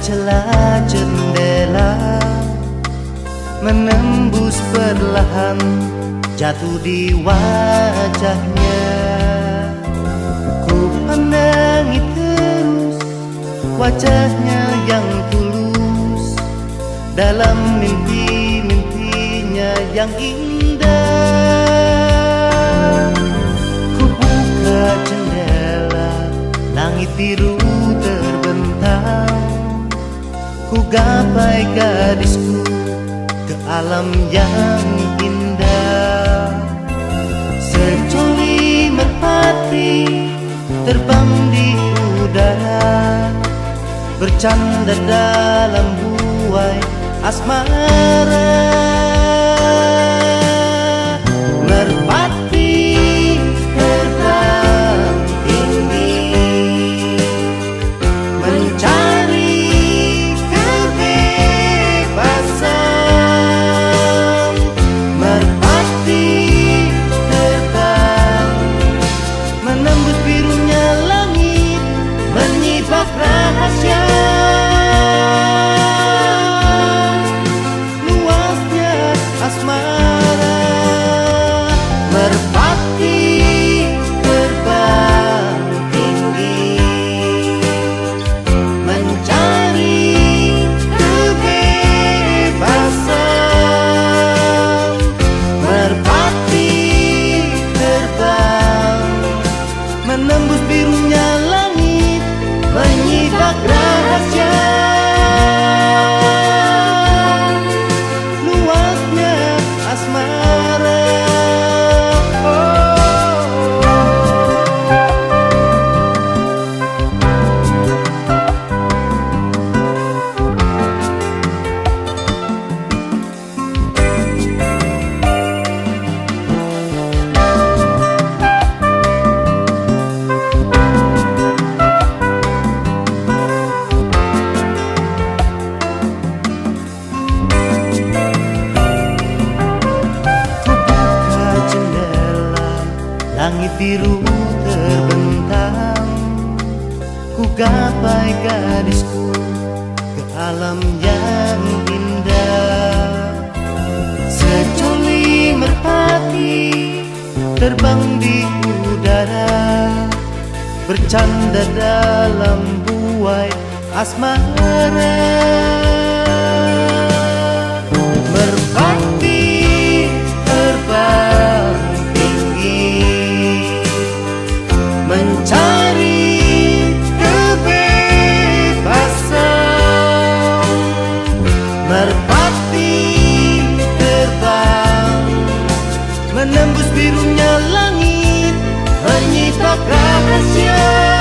celah jendela Menembus perlahan jatuh di wajahnya. Ku pandangi terus wajahnya yang tulus Dalam mimpi-mimpinya yang indah gadisku ke alam yang indah. Secoli merpati terbang di udara Bercanda dalam buai asmara Langit biru terbentang. Ku gapai gadisku Ke alam yang indah. Secoli merpati Terbang di udara Bercanda dalam buai asmara menembus birunya langit menyita rahasia.